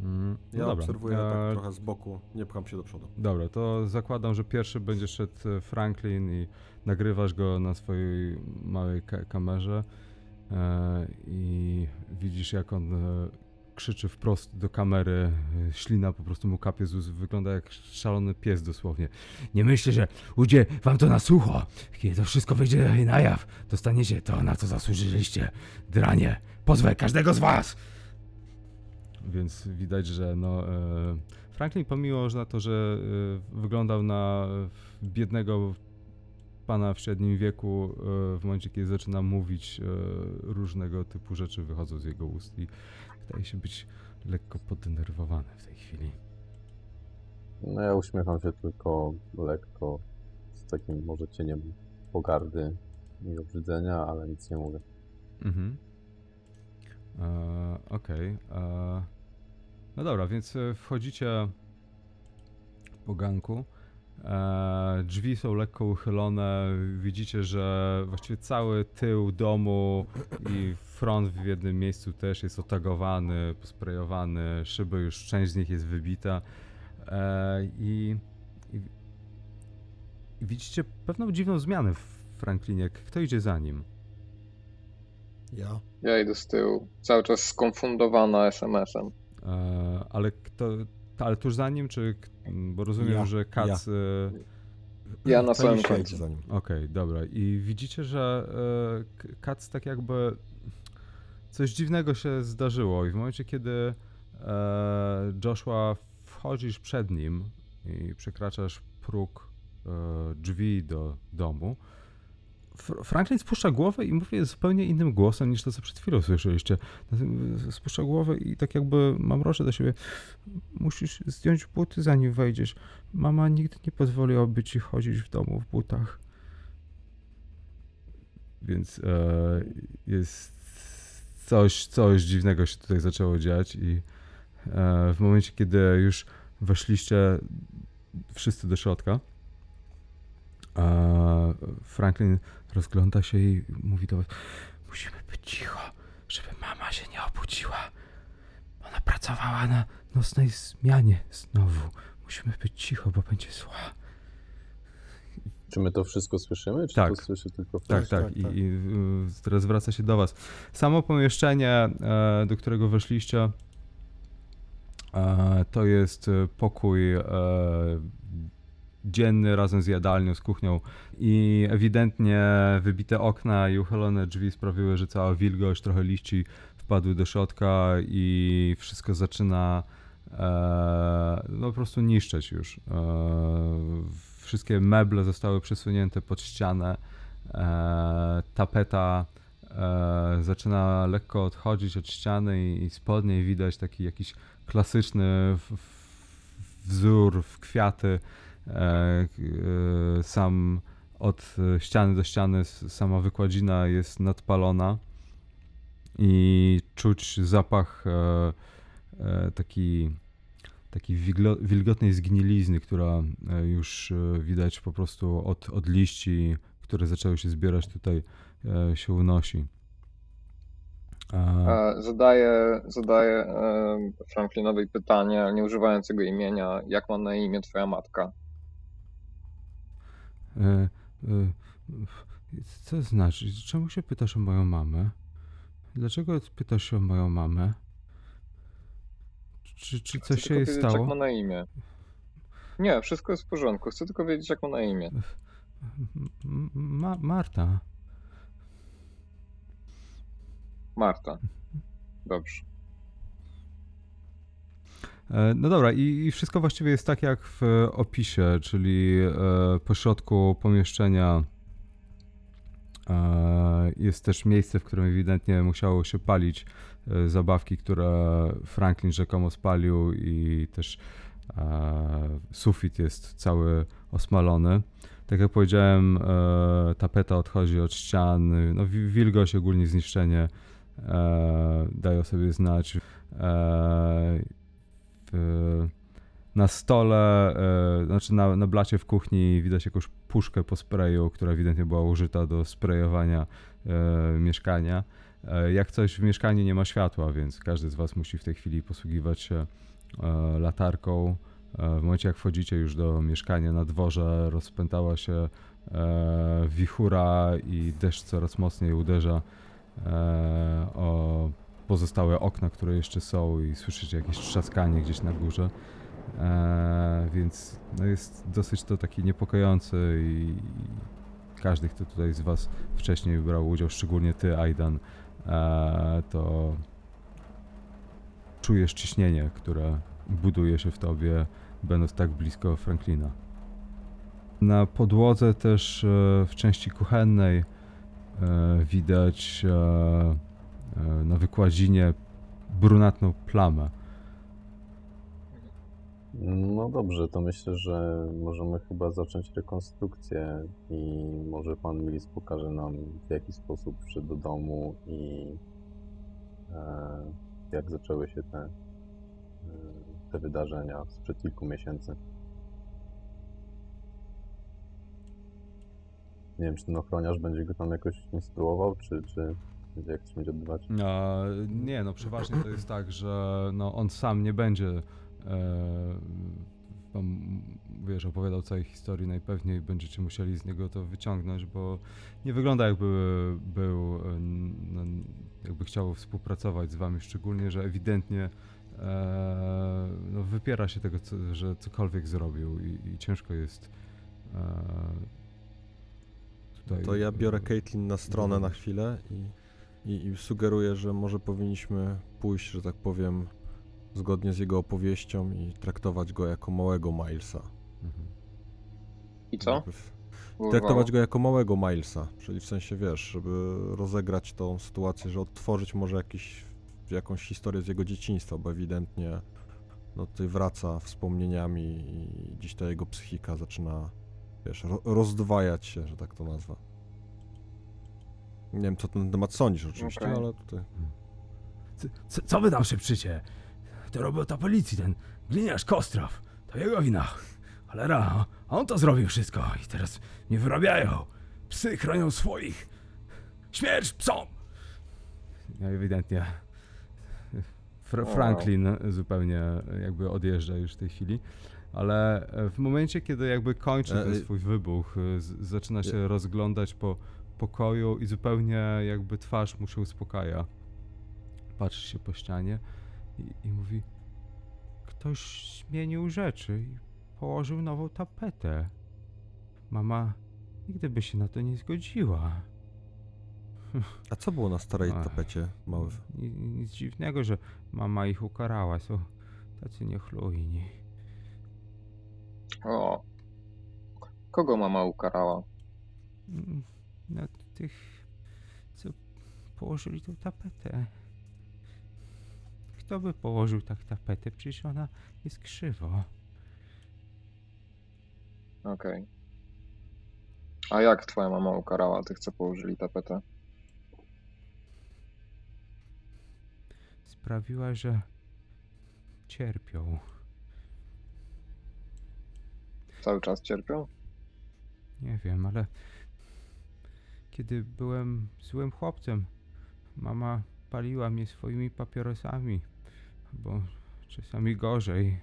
Mm, no Ja dobra. obserwuję E, tak trochę z boku, nie pcham się do przodu. Dobra, to zakładam, że pierwszy będzie szedł e, Franklin i nagrywasz go na swojej małej ka- kamerze e, i widzisz jak on e, krzyczy wprost do kamery, e, ślina po prostu mu kapie z ust, wygląda jak szalony pies dosłownie. Nie myślę, że ujdzie wam to na sucho. Kiedy to wszystko wyjdzie na jaw, dostaniecie to, na co zasłużyliście. Dranie, pozwę każdego z was! Więc widać, że no... E, Franklin pomimo, że na to, że y, wyglądał na y, biednego pana w średnim wieku, w momencie, kiedy zaczyna mówić, różnego typu rzeczy wychodzą z jego ust i wydaje się być lekko poddenerwowany w tej chwili. No ja uśmiecham się tylko lekko, z takim może cieniem pogardy i obrzydzenia, ale nic nie mówię. Mhm. E, Okej. e, No dobra, więc e, wchodzicie po ganku. Drzwi są lekko uchylone. Widzicie, że właściwie cały tył domu i front w jednym miejscu też jest otagowany, posprejowany. Szyby już część z nich jest wybita. I, I widzicie pewną dziwną zmianę w Franklinie. Kto idzie za nim? Ja? Ja idę z tyłu, cały czas skonfundowana SMS-em. E, ale kto, ale tuż za nim, czy, bo rozumiem, Ja, że Kac... e, Ja na samym końcu. idzie za nim. Okej, dobra. I widzicie, że e, Kac tak jakby coś dziwnego się zdarzyło i w momencie, kiedy e, Joshua wchodzisz przed nim i przekraczasz próg e, drzwi do domu, Franklin spuszcza głowę i mówi zupełnie innym głosem niż to, co przed chwilą słyszeliście. Spuszcza głowę i tak jakby mamrocze do siebie. Musisz zdjąć buty, zanim wejdziesz. Mama nigdy nie pozwoliłaby ci chodzić w domu w butach. Więc e, jest coś, coś dziwnego się tutaj zaczęło dziać i e, w momencie, kiedy już weszliście wszyscy do środka, e, Franklin rozgląda się i mówi do was, musimy być cicho, żeby mama się nie obudziła. Ona pracowała na nocnej zmianie znowu. Musimy być cicho, bo będzie zła. Czy my to wszystko słyszymy, czy Tak. to słyszy tylko Tak, Frank? tak. tak, I, tak. I y, teraz zwraca się do Was. Samo pomieszczenie, e, do którego weszliście, e, to jest e, pokój dzienny razem z jadalnią, z kuchnią i ewidentnie wybite okna i uchylone drzwi sprawiły, że cała wilgoć, trochę liści wpadły do środka i wszystko zaczyna e, no po prostu niszczeć już. E, wszystkie meble zostały przesunięte pod ścianę. E, tapeta zaczyna lekko odchodzić od ściany i, spod niej widać taki jakiś klasyczny wzór w kwiaty. E, e, sam od ściany do ściany sama wykładzina jest nadpalona i czuć zapach e, taki, taki wiglo, wilgotnej zgnilizny, która już widać po prostu od, od liści, które zaczęły się zbierać tutaj, się unosi. Zadaję, zadaję Franklinowi pytanie, nie używając jego imienia. Jak ma na imię twoja matka? E, e, Co znaczy? Czemu się pytasz o moją mamę? Dlaczego pytasz się o moją mamę? Czy, czy coś się jej wiedzieć, jak stało? ma na imię. Nie, wszystko jest w porządku. Chcę tylko wiedzieć, jak ma na imię. Ma Marta. Marta. Dobrze. E, No dobra, i, wszystko właściwie jest tak jak w opisie, czyli e, po środku pomieszczenia e, jest też miejsce, w którym ewidentnie musiało się palić e, zabawki, które Franklin rzekomo spalił i też e, sufit jest cały osmalony. Tak jak powiedziałem, e, tapeta odchodzi od ścian, no, wi- wilgoć, ogólnie zniszczenie e, daje o sobie znać. W, na stole, e, znaczy na, na blacie w kuchni widać jakąś puszkę po sprayu, która ewidentnie była użyta do sprayowania e, mieszkania. Jak coś w mieszkaniu nie ma światła, więc każdy z Was musi w tej chwili posługiwać się latarką. W momencie jak wchodzicie już do mieszkania na dworze, rozpętała się wichura i deszcz coraz mocniej uderza o pozostałe okna, które jeszcze są i słyszycie jakieś trzaskanie gdzieś na górze. E, więc no jest dosyć to taki niepokojący i, i każdy, kto tutaj z Was wcześniej brał udział, szczególnie Ty, Aidan, e, to czujesz ciśnienie, które buduje się w Tobie, będąc tak blisko Franklina. Na podłodze też e, w części kuchennej e, widać e, na wykładzinie brunatną plamę. No dobrze, to myślę, że możemy chyba zacząć rekonstrukcję i może pan Milis pokaże nam w jaki sposób wszedł do domu i e, jak zaczęły się te, e, te wydarzenia sprzed kilku miesięcy. Nie wiem, czy ten ochroniarz będzie go tam jakoś instruował, czy, czy jak to się będzie odbywać? E, nie, no przeważnie to jest tak, że no, on sam nie będzie e, wam, wiesz, opowiadał całej historii, najpewniej będziecie musieli z niego to wyciągnąć, bo nie wygląda jakby był, e, no, jakby chciał współpracować z wami, szczególnie, że ewidentnie e, no, wypiera się tego, co, że cokolwiek zrobił i, i ciężko jest e, tutaj... To ja biorę e, Caitlin na stronę na chwilę i, i, i sugeruję, że może powinniśmy pójść, że tak powiem, zgodnie z jego opowieścią i traktować go jako małego Milesa. Mhm. I co? Traktować go jako małego Milesa, czyli w sensie, wiesz, żeby rozegrać tą sytuację, że odtworzyć może jakiś, jakąś historię z jego dzieciństwa, bo ewidentnie no tutaj wraca wspomnieniami i gdzieś ta jego psychika zaczyna, wiesz, ro, rozdwajać się, że tak to nazwę. Nie wiem, co ten temat sądzisz oczywiście, Okej. ale tutaj... Co, co, wy tam szepczycie? To robota policji, ten gliniarz Kostraw. To jego wina. Cholera, a on to zrobił wszystko i teraz nie wyrabiają. Psy chronią swoich. Śmierć psom! Ja ewidentnie. Fra-. Franklin zupełnie jakby odjeżdża już w tej chwili. Ale e, w momencie, kiedy jakby kończy E, ten swój wybuch, e, z- zaczyna się rozglądać po pokoju i zupełnie jakby twarz mu się uspokaja. Patrzy się po ścianie i, i mówi: Ktoś zmienił rzeczy i położył nową tapetę. Mama nigdy by się na to nie zgodziła. A co było na starej Ach. tapecie, mały? Ni- Nic dziwnego, że mama ich ukarała. Są tacy niechlujni. O. Kogo mama ukarała? No tych, co położyli tą tapetę. Kto by położył tak tapetę? Przecież ona jest krzywo. Okej. A jak twoja mama ukarała tych, co położyli tapetę? Sprawiła, że cierpią. Cały czas cierpią? Nie wiem, ale kiedy byłem złym chłopcem, mama paliła mnie swoimi papierosami, bo czasami gorzej.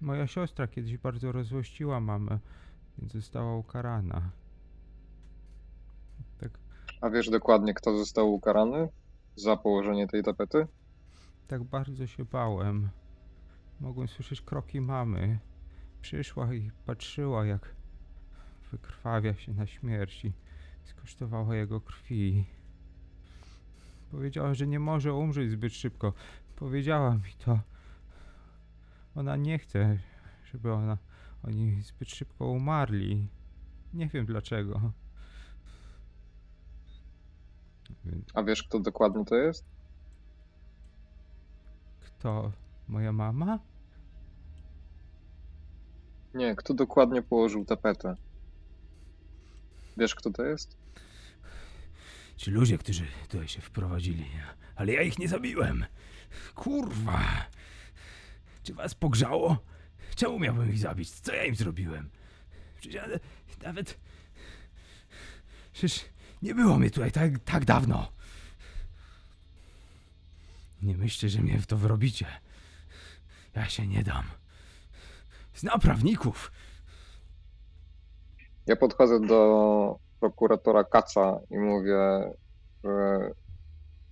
Moja siostra kiedyś bardzo rozłościła mamę, więc została ukarana. Tak, A wiesz dokładnie, kto został ukarany za położenie tej tapety? tak bardzo się bałem. Mogłem słyszeć kroki mamy. Przyszła i patrzyła, jak wykrwawia się na śmierci. Skosztowała jego krwi. Powiedziała, że nie może umrzeć zbyt szybko. Powiedziała mi to. Ona nie chce, żeby ona, oni zbyt szybko umarli. Nie wiem dlaczego. A wiesz, kto dokładnie to jest? Kto? Moja mama? Nie, kto dokładnie położył tapetę? Wiesz, kto to jest? Ci ludzie, którzy tutaj się wprowadzili, ale ja ich nie zabiłem. Kurwa! Czy was pogrzało? Czemu miałbym ich zabić? Co ja im zrobiłem? Przecież ja nawet... Przecież nie było mnie tutaj tak, tak dawno. Nie myślcie, że mnie w to wrobicie. Ja się nie dam. Znam prawników. Ja podchodzę do prokuratora Kaca i mówię, że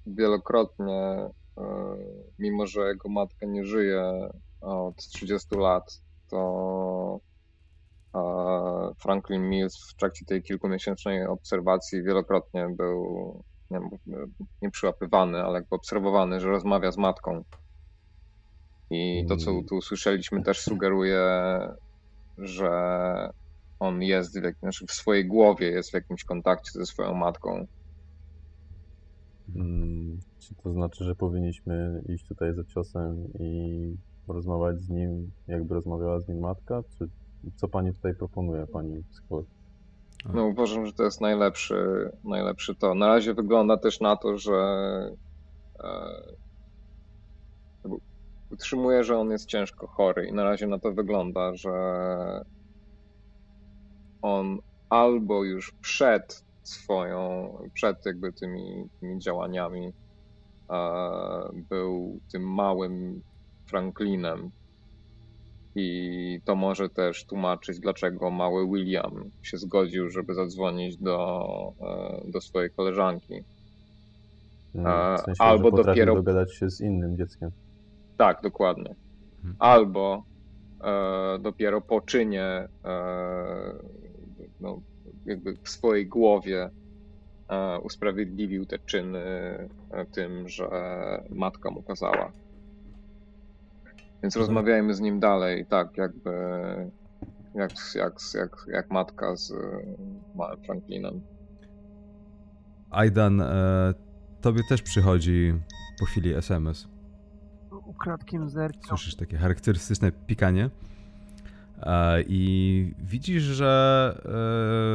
wielokrotnie, e, mimo że jego matka nie żyje od 30 lat, to e, Franklin Mills w trakcie tej kilkumiesięcznej obserwacji wielokrotnie był nie, nie przyłapywany, ale jakby obserwowany, że rozmawia z matką. I to, co tu usłyszeliśmy, też sugeruje, że on jest w, znaczy w swojej głowie, jest w jakimś kontakcie ze swoją matką. Mm, Czy to znaczy, że powinniśmy iść tutaj za ciosem i rozmawiać z nim, jakby rozmawiała z nim matka? Czy co pani tutaj proponuje, pani psycholog? No uważam, że to jest najlepszy, najlepszy to. Na razie wygląda też na to, że e, utrzymuje, że on jest ciężko chory i na razie na to wygląda, że on albo już przed swoją, przed jakby tymi, tymi działaniami e, był tym małym Franklinem i to może też tłumaczyć, dlaczego mały William się zgodził, żeby zadzwonić do, e, do swojej koleżanki. A, W sensie, albo dopiero- dogadać się z innym dzieckiem. Tak, dokładnie. Mhm. Albo e, dopiero po czynie, e, no, jakby w swojej głowie e, usprawiedliwił te czyny e, tym, że matka mu kazała. Więc rozmawiajmy z nim dalej, tak, jakby jak, jak, jak, jak matka z e, małym Franklinem. Aidan, e, tobie też przychodzi po chwili SMS. Ukradkiem zerknął. Słyszysz takie charakterystyczne pikanie. E, I widzisz, że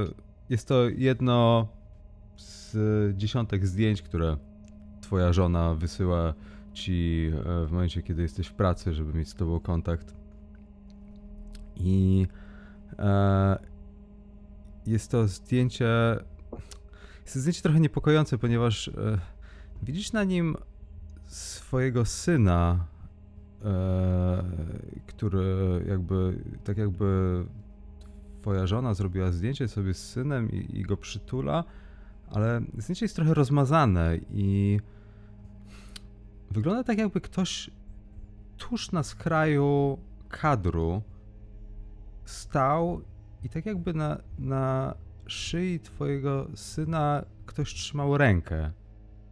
e, jest to jedno z dziesiątek zdjęć, które twoja żona wysyła ci e, w momencie, kiedy jesteś w pracy, żeby mieć z tobą kontakt. I jest to zdjęcie. Jest to zdjęcie trochę niepokojące, ponieważ widzisz na nim swojego syna, który jakby, tak jakby twoja żona zrobiła zdjęcie sobie z synem i, i go przytula, ale zdjęcie jest trochę rozmazane i wygląda tak jakby ktoś tuż na skraju kadru stał i tak jakby na, na szyi twojego syna ktoś trzymał rękę.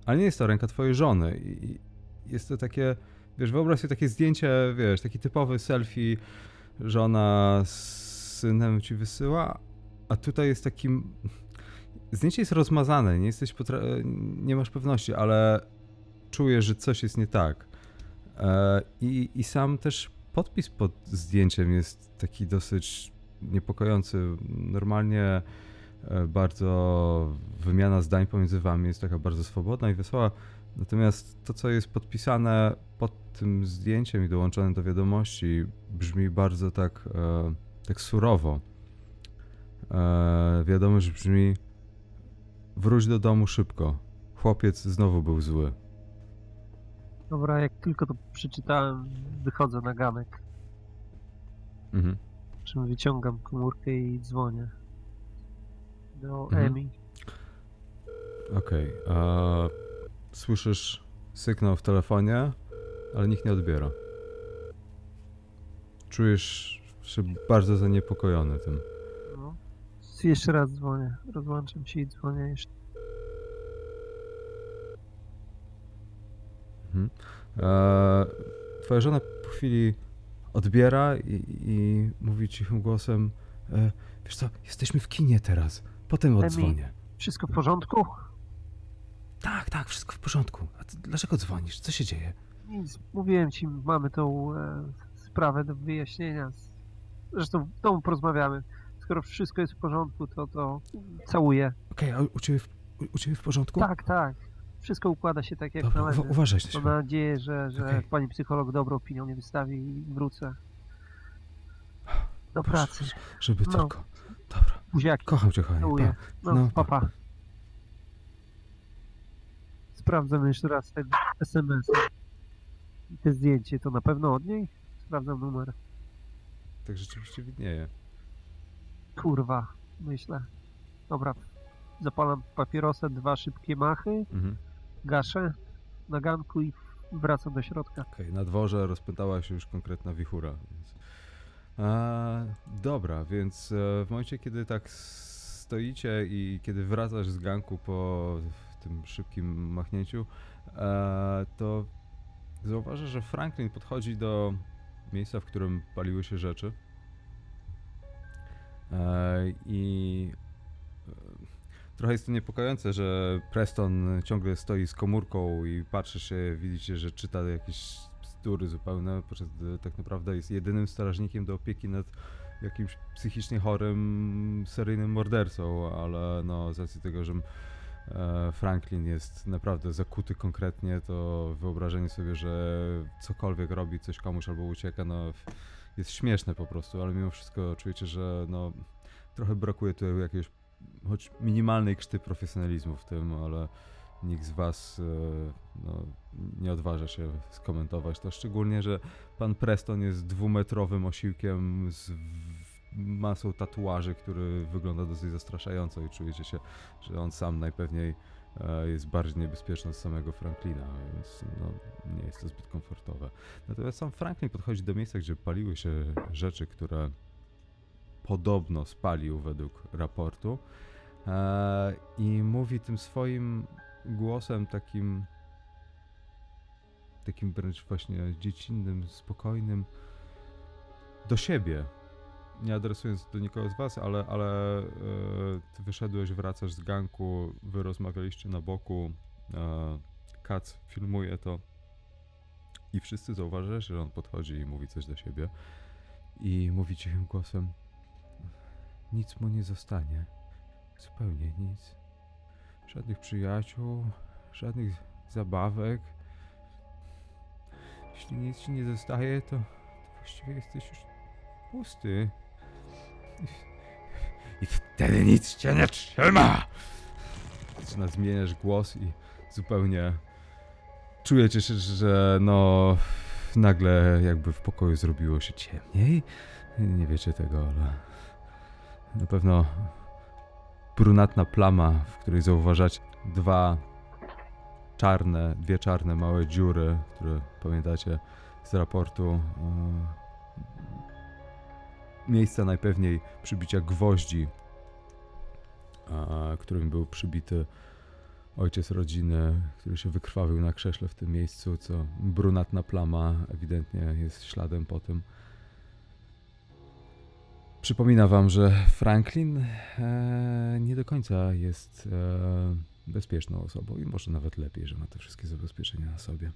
Ale nie jest to ręka twojej żony. I jest to takie, wiesz, wyobraź sobie takie zdjęcie, wiesz, taki typowy selfie, żona z synem ci wysyła, a tutaj jest takim... Zdjęcie jest rozmazane, nie jesteś potra- nie masz pewności, ale czujesz, że coś jest nie tak. E, I, I sam też podpis pod zdjęciem jest taki dosyć niepokojący. Normalnie e, bardzo wymiana zdań pomiędzy wami jest taka bardzo swobodna i wesoła. Natomiast to, co jest podpisane pod tym zdjęciem i dołączone do wiadomości, brzmi bardzo tak, e, tak surowo. E, wiadomość brzmi: Wróć do domu szybko. Chłopiec znowu był zły. Dobra, jak tylko to przeczytałem, wychodzę na ganek. Mhm. Czym wyciągam komórkę i dzwonię. Do Mhm. Emi. Okej. a Słyszysz sygnał w telefonie, ale nikt nie odbiera. Czujesz się bardzo zaniepokojony tym. No. Jeszcze raz dzwonię. Rozłączam się i dzwonię jeszcze. Mhm. E, twoja żona po chwili odbiera i, i mówi cichym głosem: e, Wiesz co, jesteśmy w kinie teraz. Potem Emi. odzwonię. Wszystko w porządku? Tak, tak, wszystko w porządku. A ty dlaczego dzwonisz? Co się dzieje? Nic, mówiłem ci, mamy tą e, sprawę do wyjaśnienia. Zresztą w domu porozmawiamy. Skoro wszystko jest w porządku, to to całuję. Okej, a u ciebie, w, u, u ciebie w porządku? Tak, tak. Wszystko układa się tak jak Dobra, należy. uwa- uważaj na Mam nadzieję, że, że Okej. pani psycholog dobrą opinią mnie wystawi i wrócę do Proszę, pracy. Żeby No. tylko. Dobra, Buziaki, kocham cię, kochanie. całuję. Pa. No, No, papa. Sprawdzam jeszcze raz ten SMS. I te zdjęcie to na pewno od niej? Sprawdzam numer. Tak rzeczywiście widnieje. Kurwa, myślę. Dobra, zapalam papierosa, dwa szybkie machy, Mhm. gaszę na ganku i wracam do środka. Okej, na dworze rozpętała się już konkretna wichura. Więc... A, dobra, więc e, w momencie, kiedy tak stoicie i kiedy wracasz z ganku po tym szybkim machnięciu, e, to zauważasz, że Franklin podchodzi do miejsca, w którym paliły się rzeczy. E, I e, trochę jest to niepokojące, że Preston ciągle stoi z komórką i patrzy się, widzicie, że czyta jakieś bzdury zupełne, podczas gdy tak naprawdę jest jedynym strażnikiem do opieki nad jakimś psychicznie chorym, seryjnym mordercą, ale no z racji tego, że Franklin jest naprawdę zakuty konkretnie, to wyobrażenie sobie, że cokolwiek robi, coś komuś albo ucieka, no jest śmieszne po prostu, ale mimo wszystko czujecie, że no trochę brakuje tu jakiegoś choć minimalnej krzty profesjonalizmu w tym, ale nikt z was e, no, nie odważa się skomentować. To, szczególnie, że pan Preston jest dwumetrowym osiłkiem z masą tatuaży, który wygląda dosyć zastraszająco i czujecie się, że on sam najpewniej e, jest bardziej niebezpieczny od samego Franklina, więc no, nie jest to zbyt komfortowe. Natomiast sam Franklin podchodzi do miejsca, gdzie paliły się rzeczy, które podobno spalił według raportu e, i mówi tym swoim głosem takim takim wręcz właśnie dziecinnym, spokojnym do siebie. Nie adresując do nikogo z was, ale, ale e, ty wyszedłeś, wracasz z ganku, wy rozmawialiście na boku, e, Kac filmuje to i wszyscy zauważasz, że on podchodzi i mówi coś do siebie i mówi cichym głosem nic mu nie zostanie. Zupełnie nic. Żadnych przyjaciół, żadnych zabawek. Jeśli nic ci nie zostaje, to, to właściwie jesteś już pusty. I, wtedy nic cię nie trzyma! Zaczyna zmieniasz głos i zupełnie czujecie się, że no nagle jakby w pokoju zrobiło się ciemniej. Nie wiecie tego, ale na pewno brunatna plama, w której zauważacie dwa czarne, dwie czarne małe dziury, które pamiętacie z raportu. Miejsca najpewniej przybicia gwoździ, którym był przybity ojciec rodziny, który się wykrwawił na krześle w tym miejscu, co brunatna plama ewidentnie jest śladem po tym. Przypomina wam, że Franklin e, nie do końca jest e, bezpieczną osobą i może nawet lepiej, że ma te wszystkie zabezpieczenia na sobie.